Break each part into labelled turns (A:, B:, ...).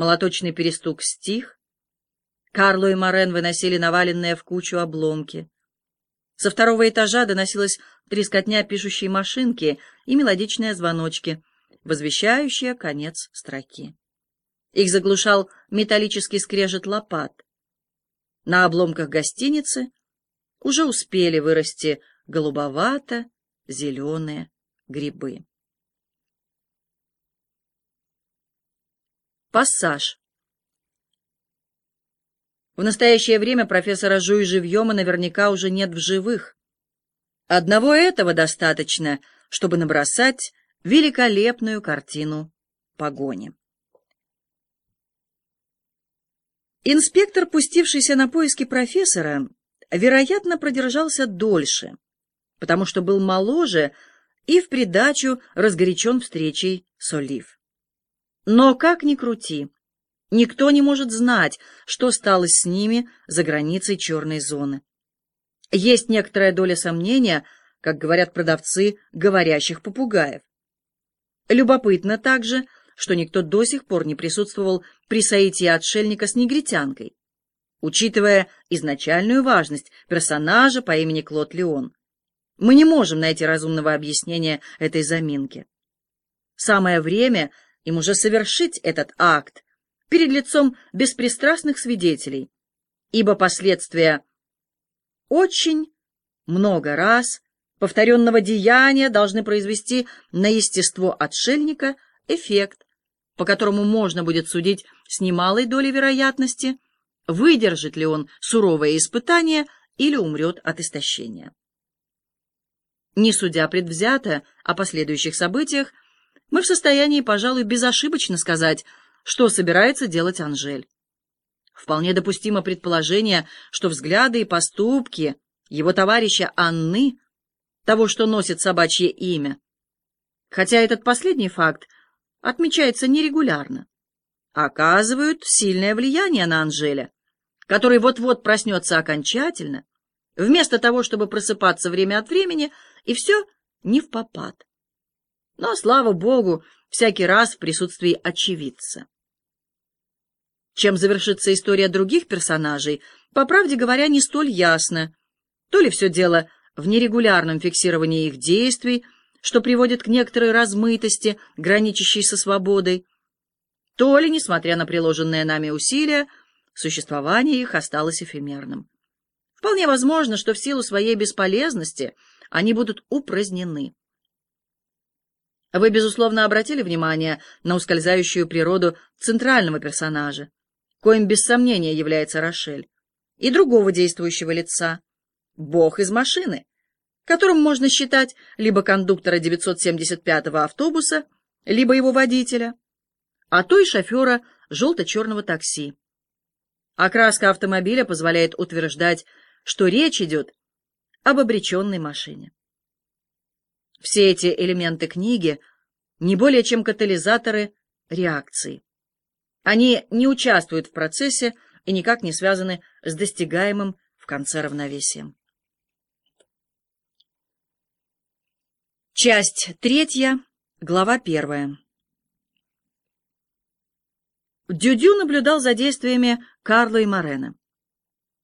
A: Молоточный перестук стих. Карло и Морен выносили наваленные в кучу обломки. Со второго этажа доносилась трескотня пишущей машинки и мелодичные звоночки, возвещающие конец строки. Их заглушал металлический скрежет лопат. На обломках гостиницы уже успели вырасти голубовато-зеленые грибы. Пассаж. В настоящее время профессора Жуй живьема наверняка уже нет в живых. Одного этого достаточно, чтобы набросать великолепную картину погони. Инспектор, пустившийся на поиски профессора, вероятно, продержался дольше, потому что был моложе и в придачу разгорячен встречей с Олив. Но как ни крути, никто не может знать, что стало с ними за границей черной зоны. Есть некоторая доля сомнения, как говорят продавцы говорящих попугаев. Любопытно также, что никто до сих пор не присутствовал при соитии отшельника с негритянкой, учитывая изначальную важность персонажа по имени Клод Леон. Мы не можем найти разумного объяснения этой заминки. Самое время им уже совершить этот акт перед лицом беспристрастных свидетелей, ибо последствия очень много раз повторенного деяния должны произвести на естество отшельника эффект, по которому можно будет судить с немалой долей вероятности, выдержит ли он суровое испытание или умрет от истощения. Не судя предвзято о последующих событиях, мы в состоянии, пожалуй, безошибочно сказать, что собирается делать Анжель. Вполне допустимо предположение, что взгляды и поступки его товарища Анны, того, что носит собачье имя, хотя этот последний факт отмечается нерегулярно, оказывают сильное влияние на Анжеля, который вот-вот проснется окончательно, вместо того, чтобы просыпаться время от времени, и все не в попад но, слава богу, всякий раз в присутствии очевидца. Чем завершится история других персонажей, по правде говоря, не столь ясно. То ли все дело в нерегулярном фиксировании их действий, что приводит к некоторой размытости, граничащей со свободой, то ли, несмотря на приложенные нами усилия, существование их осталось эфемерным. Вполне возможно, что в силу своей бесполезности они будут упразднены. Вы, безусловно, обратили внимание на ускользающую природу центрального персонажа, коим без сомнения является Рошель, и другого действующего лица — бог из машины, которым можно считать либо кондуктора 975-го автобуса, либо его водителя, а то и шофера желто-черного такси. Окраска автомобиля позволяет утверждать, что речь идет об обреченной машине. Все эти элементы книги не более чем катализаторы реакции. Они не участвуют в процессе и никак не связаны с достигаемым в конце равновесием. Часть третья, глава первая. Дюдю наблюдал за действиями Карла и Морена.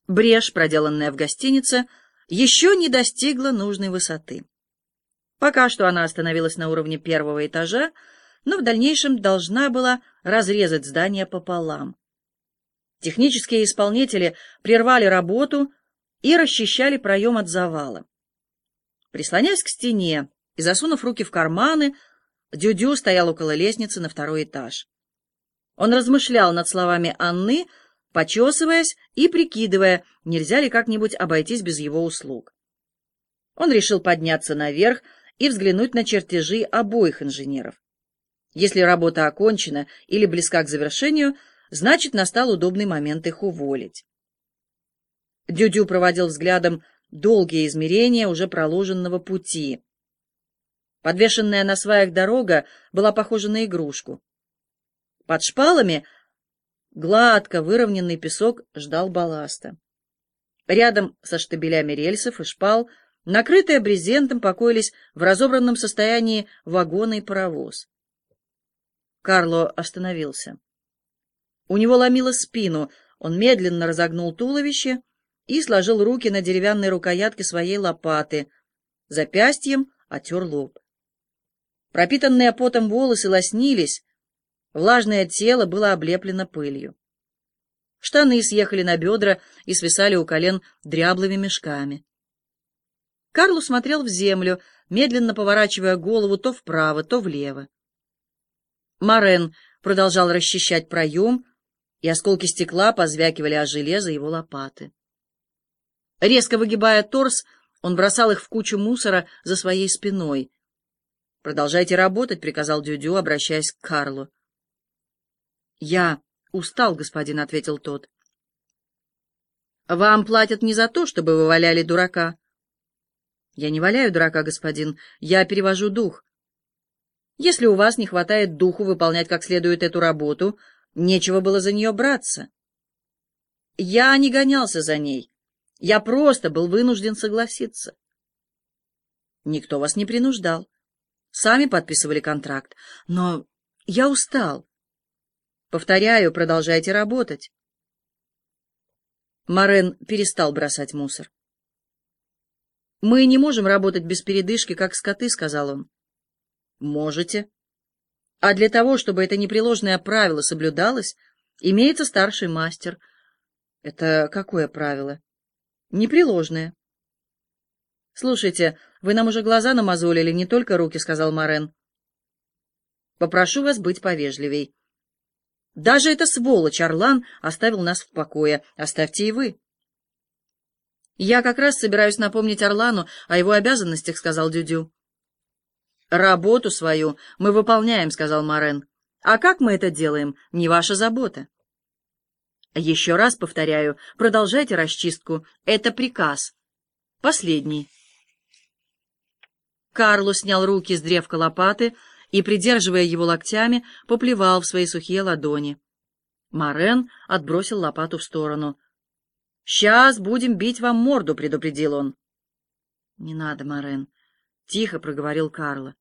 A: Брешь, проделанная в гостинице, еще не достигла нужной высоты. Пока что она остановилась на уровне первого этажа, но в дальнейшем должна была разрезать здание пополам. Технические исполнители прервали работу и расчищали проем от завала. Прислонясь к стене и засунув руки в карманы, Дюдю -дю стоял около лестницы на второй этаж. Он размышлял над словами Анны, почесываясь и прикидывая, нельзя ли как-нибудь обойтись без его услуг. Он решил подняться наверх, и взглянуть на чертежи обоих инженеров. Если работа окончена или близка к завершению, значит, настал удобный момент их уволить. Дюдю проводил взглядом долгие измерения уже проложенного пути. Подвешенная на сваях дорога была похожа на игрушку. Под шпалами гладко выровненный песок ждал балласта. Рядом со штабелями рельсов и шпал — Накрытые брезентом покоились в разобранном состоянии вагоны и паровоз. Карло остановился. У него ломило спину, он медленно разогнул туловище и сложил руки на деревянной рукоятке своей лопаты, запястьем отер лоб. Пропитанные потом волосы лоснились, влажное тело было облеплено пылью. Штаны съехали на бедра и свисали у колен дряблыми мешками. Карлу смотрел в землю, медленно поворачивая голову то вправо, то влево. Марен продолжал расчищать проем, и осколки стекла позвякивали о железо его лопаты. Резко выгибая торс, он бросал их в кучу мусора за своей спиной. «Продолжайте работать», — приказал Дюдю, обращаясь к Карлу. «Я устал, господин», — ответил тот. «Вам платят не за то, чтобы вы валяли дурака». «Я не валяю дурака, господин, я перевожу дух. Если у вас не хватает духу выполнять как следует эту работу, нечего было за нее браться. Я не гонялся за ней, я просто был вынужден согласиться. Никто вас не принуждал. Сами подписывали контракт. Но я устал. Повторяю, продолжайте работать. Морен перестал бросать мусор. «Мы не можем работать без передышки, как скоты», — сказал он. «Можете. А для того, чтобы это непреложное правило соблюдалось, имеется старший мастер. Это какое правило? Непреложное. Слушайте, вы нам уже глаза намазолили, не только руки, — сказал Морен. Попрошу вас быть повежливей. Даже эта сволочь Орлан оставил нас в покое. Оставьте и вы. Я как раз собираюсь напомнить Орлану о его обязанностях, — сказал Дюдю. Работу свою мы выполняем, — сказал Морен. А как мы это делаем, не ваша забота. Еще раз повторяю, продолжайте расчистку. Это приказ. Последний. Карло снял руки с древка лопаты и, придерживая его локтями, поплевал в свои сухие ладони. Марен отбросил лопату в сторону. «Сейчас будем бить вам морду», — предупредил он. «Не надо, Марен», — тихо проговорил Карло.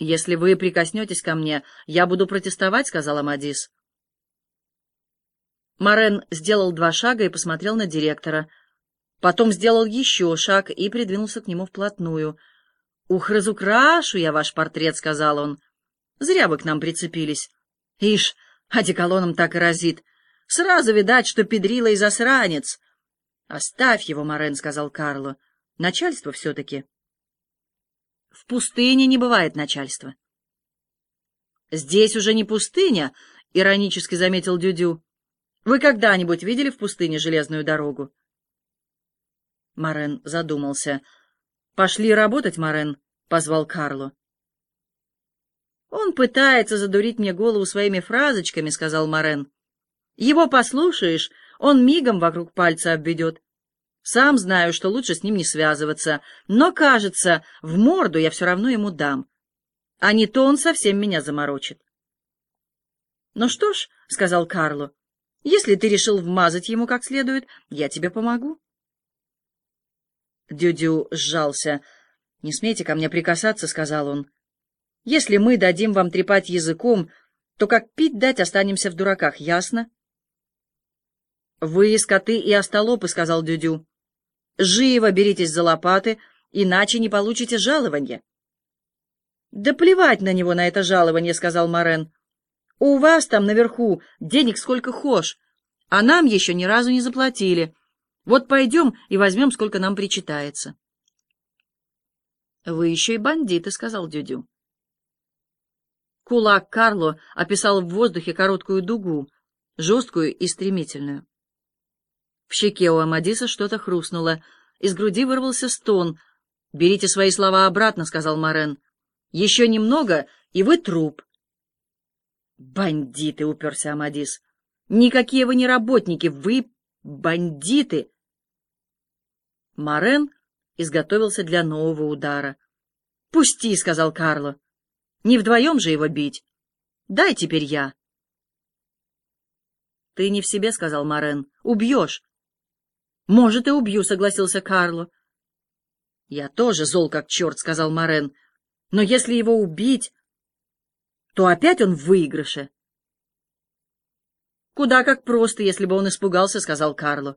A: «Если вы прикоснетесь ко мне, я буду протестовать», — сказал Амадис. Морен сделал два шага и посмотрел на директора. Потом сделал еще шаг и придвинулся к нему вплотную. «Ух, разукрашу я ваш портрет», — сказал он. «Зря вы к нам прицепились. Ишь, одеколоном так и разит. Сразу видать, что педрила и засранец». «Оставь его, Морен», — сказал Карло. «Начальство все-таки». «В пустыне не бывает начальства». «Здесь уже не пустыня», — иронически заметил Дюдю. Вы когда-нибудь видели в пустыне железную дорогу? Марен задумался. «Пошли работать, Марен», — позвал Карло. «Он пытается задурить мне голову своими фразочками», — сказал Марен. «Его послушаешь, он мигом вокруг пальца обведет. Сам знаю, что лучше с ним не связываться, но, кажется, в морду я все равно ему дам. А не то он совсем меня заморочит». «Ну что ж», — сказал Карло, если ты решил вмазать ему как следует, я тебе помогу. Дюдю сжался. «Не смейте ко мне прикасаться», — сказал он. «Если мы дадим вам трепать языком, то как пить дать останемся в дураках, ясно?» «Вы скоты и остолопы», — сказал Дюдю. «Живо беритесь за лопаты, иначе не получите жалования». «Да плевать на него, на это жалование», — сказал Морен. У вас там наверху денег сколько хошь, а нам еще ни разу не заплатили. Вот пойдем и возьмем, сколько нам причитается. — Вы еще и бандиты, — сказал Дюдю. Кулак Карло описал в воздухе короткую дугу, жесткую и стремительную. В щеке у Амадиса что-то хрустнуло, из груди вырвался стон. «Берите свои слова обратно», — сказал Морен. «Еще немного, и вы труп». «Бандиты!» — уперся Амадис. «Никакие вы не работники, вы бандиты!» Морен изготовился для нового удара. «Пусти!» — сказал Карло. «Не вдвоем же его бить. Дай теперь я». «Ты не в себе», — сказал Морен. «Убьешь». «Может, и убью», — согласился Карло. «Я тоже зол как черт», — сказал Морен. «Но если его убить, то опять он в выигрыше. Куда как просто, если бы он испугался, сказал Карло.